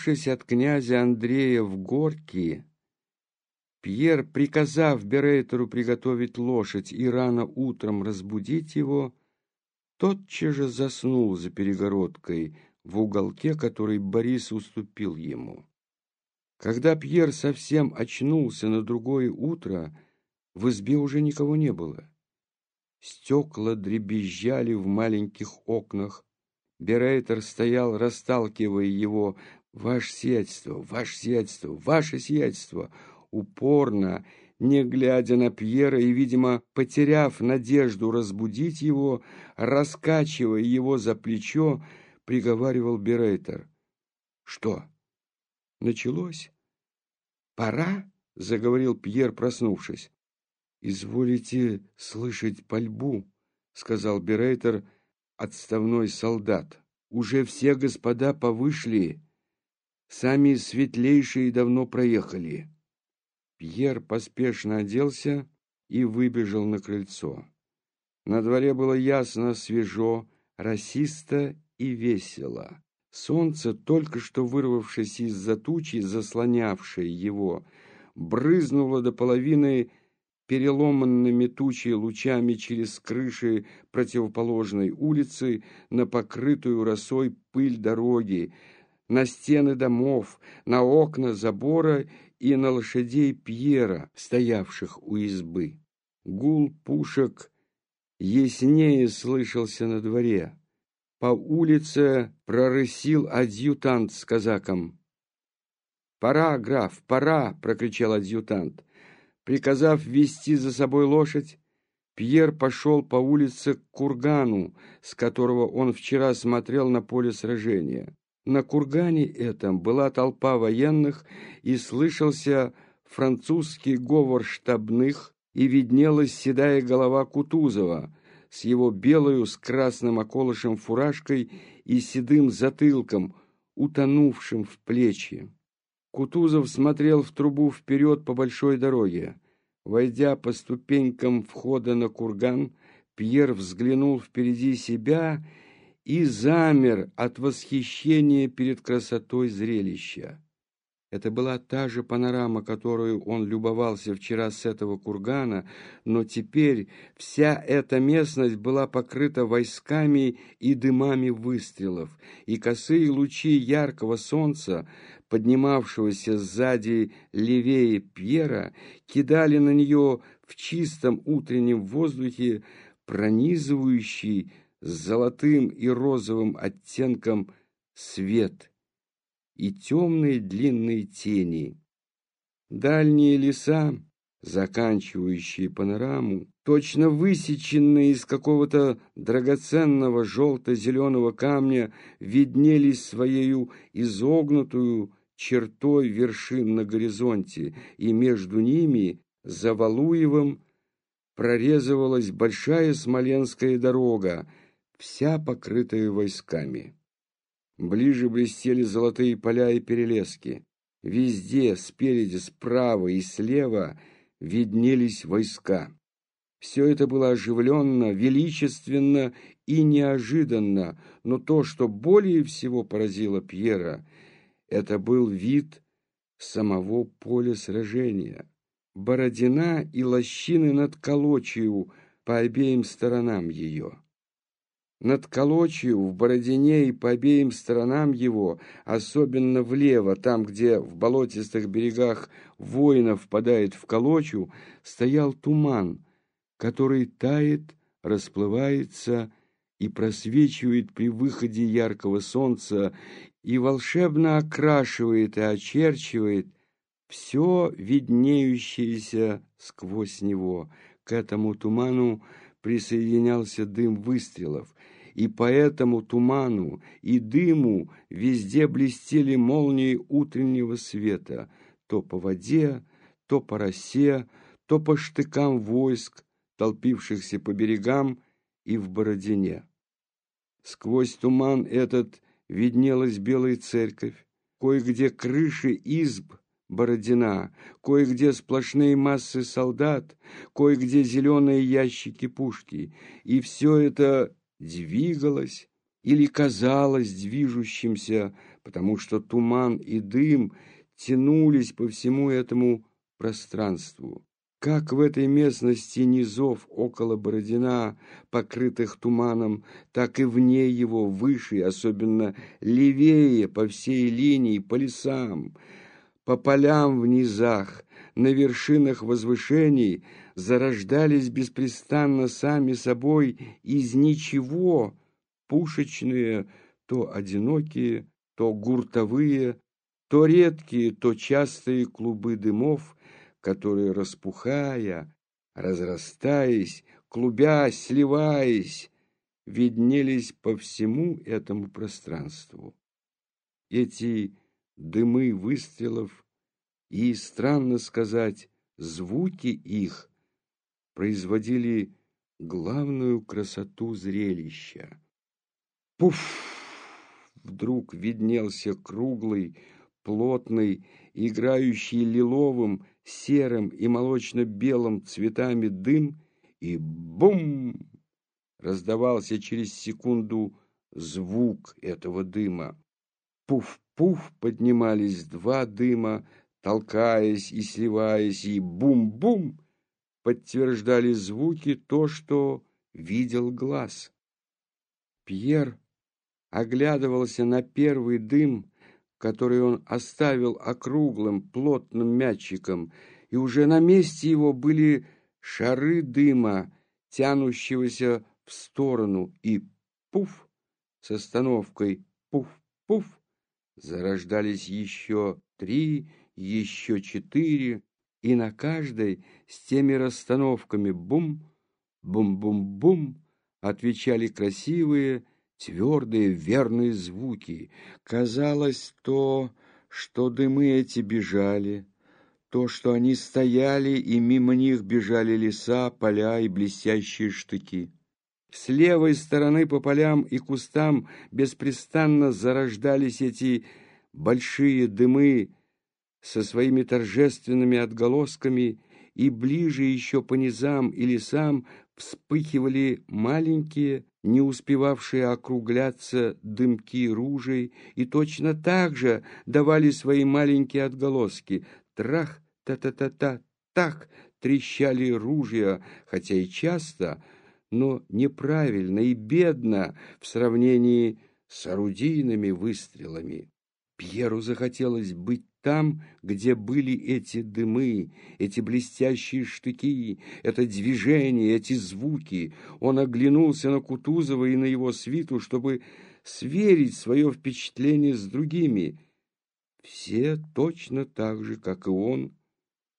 Вернувшись от князя Андрея в Горки, Пьер, приказав Берейтеру приготовить лошадь и рано утром разбудить его, тотчас же заснул за перегородкой в уголке, который Борис уступил ему. Когда Пьер совсем очнулся на другое утро, в избе уже никого не было. Стекла дребезжали в маленьких окнах. Берейтер стоял, расталкивая его. «Ваше сиятельство! Ваше сиятельство! Ваше сиятельство!» Упорно, не глядя на Пьера и, видимо, потеряв надежду разбудить его, раскачивая его за плечо, приговаривал Берейтер. «Что? Началось? Пора?» — заговорил Пьер, проснувшись. «Изволите слышать пальбу», — сказал Берейтер, отставной солдат. «Уже все господа повышли, сами светлейшие давно проехали». Пьер поспешно оделся и выбежал на крыльцо. На дворе было ясно, свежо, расисто и весело. Солнце, только что вырвавшись из-за тучи, заслонявшей его, брызнуло до половины переломанными тучей лучами через крыши противоположной улицы на покрытую росой пыль дороги, на стены домов, на окна забора и на лошадей Пьера, стоявших у избы. Гул пушек яснее слышался на дворе. По улице прорысил адъютант с казаком. «Пора, граф, пора!» — прокричал адъютант. Приказав вести за собой лошадь, Пьер пошел по улице к кургану, с которого он вчера смотрел на поле сражения. На кургане этом была толпа военных, и слышался французский говор штабных, и виднелась седая голова Кутузова с его белою с красным околышем фуражкой и седым затылком, утонувшим в плечи. Кутузов смотрел в трубу вперед по большой дороге. Войдя по ступенькам входа на курган, Пьер взглянул впереди себя и замер от восхищения перед красотой зрелища. Это была та же панорама, которую он любовался вчера с этого кургана, но теперь вся эта местность была покрыта войсками и дымами выстрелов, и косые лучи яркого солнца, поднимавшегося сзади левее Пьера, кидали на нее в чистом утреннем воздухе пронизывающий с золотым и розовым оттенком свет и темные длинные тени. Дальние леса, заканчивающие панораму, точно высеченные из какого-то драгоценного желто-зеленого камня, виднелись своею изогнутую чертой вершин на горизонте, и между ними, за Валуевым, прорезывалась большая Смоленская дорога, вся покрытая войсками. Ближе блестели золотые поля и перелески. Везде, спереди, справа и слева виднелись войска. Все это было оживленно, величественно и неожиданно, но то, что более всего поразило Пьера, это был вид самого поля сражения. Бородина и лощины над Колочью по обеим сторонам ее. Над Колочью, в Бородине и по обеим сторонам его, особенно влево, там, где в болотистых берегах воинов впадает в Колочью, стоял туман, который тает, расплывается и просвечивает при выходе яркого солнца и волшебно окрашивает и очерчивает все виднеющееся сквозь него. К этому туману присоединялся дым выстрелов, и по этому туману и дыму везде блестели молнии утреннего света, то по воде, то по росе, то по штыкам войск, толпившихся по берегам и в Бородине. Сквозь туман этот виднелась белая церковь, кое-где крыши изб Бородина, кое-где сплошные массы солдат, кое-где зеленые ящики пушки, и все это двигалось, или казалось движущимся, потому что туман и дым тянулись по всему этому пространству. Как в этой местности низов около Бородина, покрытых туманом, так и вне его, выше, особенно левее по всей линии, по лесам, по полям в низах, на вершинах возвышений зарождались беспрестанно сами собой из ничего пушечные, то одинокие, то гуртовые, то редкие, то частые клубы дымов, которые, распухая, разрастаясь, клубясь, сливаясь, виднелись по всему этому пространству. Эти дымы выстрелов и, странно сказать, звуки их производили главную красоту зрелища. Пуф! Вдруг виднелся круглый, плотный, играющий лиловым, серым и молочно-белым цветами дым, и бум! Раздавался через секунду звук этого дыма. Пуф-пуф поднимались два дыма, толкаясь и сливаясь, и бум-бум подтверждали звуки то, что видел глаз. Пьер оглядывался на первый дым, который он оставил округлым, плотным мячиком, и уже на месте его были шары дыма, тянущегося в сторону, и пуф с остановкой пуф-пуф зарождались еще три, еще четыре, и на каждой с теми расстановками бум, бум-бум-бум отвечали красивые, твердые, верные звуки. Казалось то, что дымы эти бежали, то, что они стояли, и мимо них бежали леса, поля и блестящие штыки. С левой стороны по полям и кустам беспрестанно зарождались эти большие дымы со своими торжественными отголосками, и ближе еще по низам и лесам вспыхивали маленькие, не успевавшие округляться дымки ружей, и точно так же давали свои маленькие отголоски. Трах, та-та-та-та, так трещали ружья, хотя и часто, но неправильно и бедно в сравнении с орудийными выстрелами. Пьеру захотелось быть там, где были эти дымы, эти блестящие штыки, это движение, эти звуки. Он оглянулся на Кутузова и на его свиту, чтобы сверить свое впечатление с другими. Все точно так же, как и он,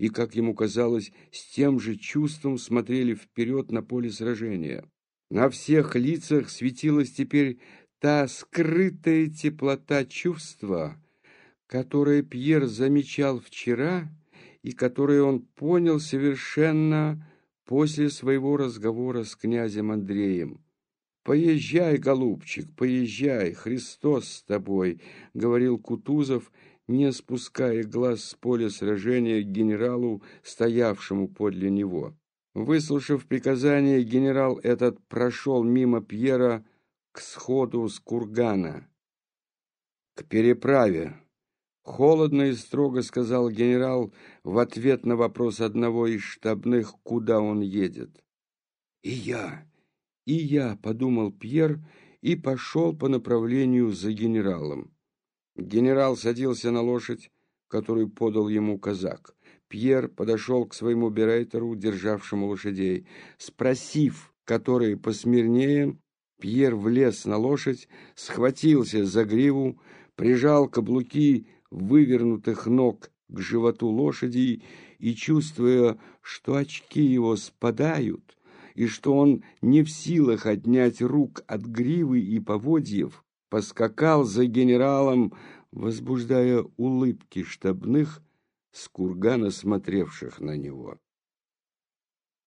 и, как ему казалось, с тем же чувством смотрели вперед на поле сражения. На всех лицах светилась теперь та скрытая теплота чувства, которое Пьер замечал вчера и которое он понял совершенно после своего разговора с князем Андреем. «Поезжай, голубчик, поезжай, Христос с тобой», — говорил Кутузов, не спуская глаз с поля сражения к генералу, стоявшему подле него. Выслушав приказание, генерал этот прошел мимо Пьера к сходу с кургана, к переправе, Холодно и строго сказал генерал в ответ на вопрос одного из штабных, куда он едет. «И я, и я», — подумал Пьер и пошел по направлению за генералом. Генерал садился на лошадь, которую подал ему казак. Пьер подошел к своему берейтеру, державшему лошадей. Спросив, которые посмирнее, Пьер влез на лошадь, схватился за гриву, прижал каблуки вывернутых ног к животу лошади и, чувствуя, что очки его спадают, и что он не в силах отнять рук от гривы и поводьев, поскакал за генералом, возбуждая улыбки штабных, с кургана смотревших на него.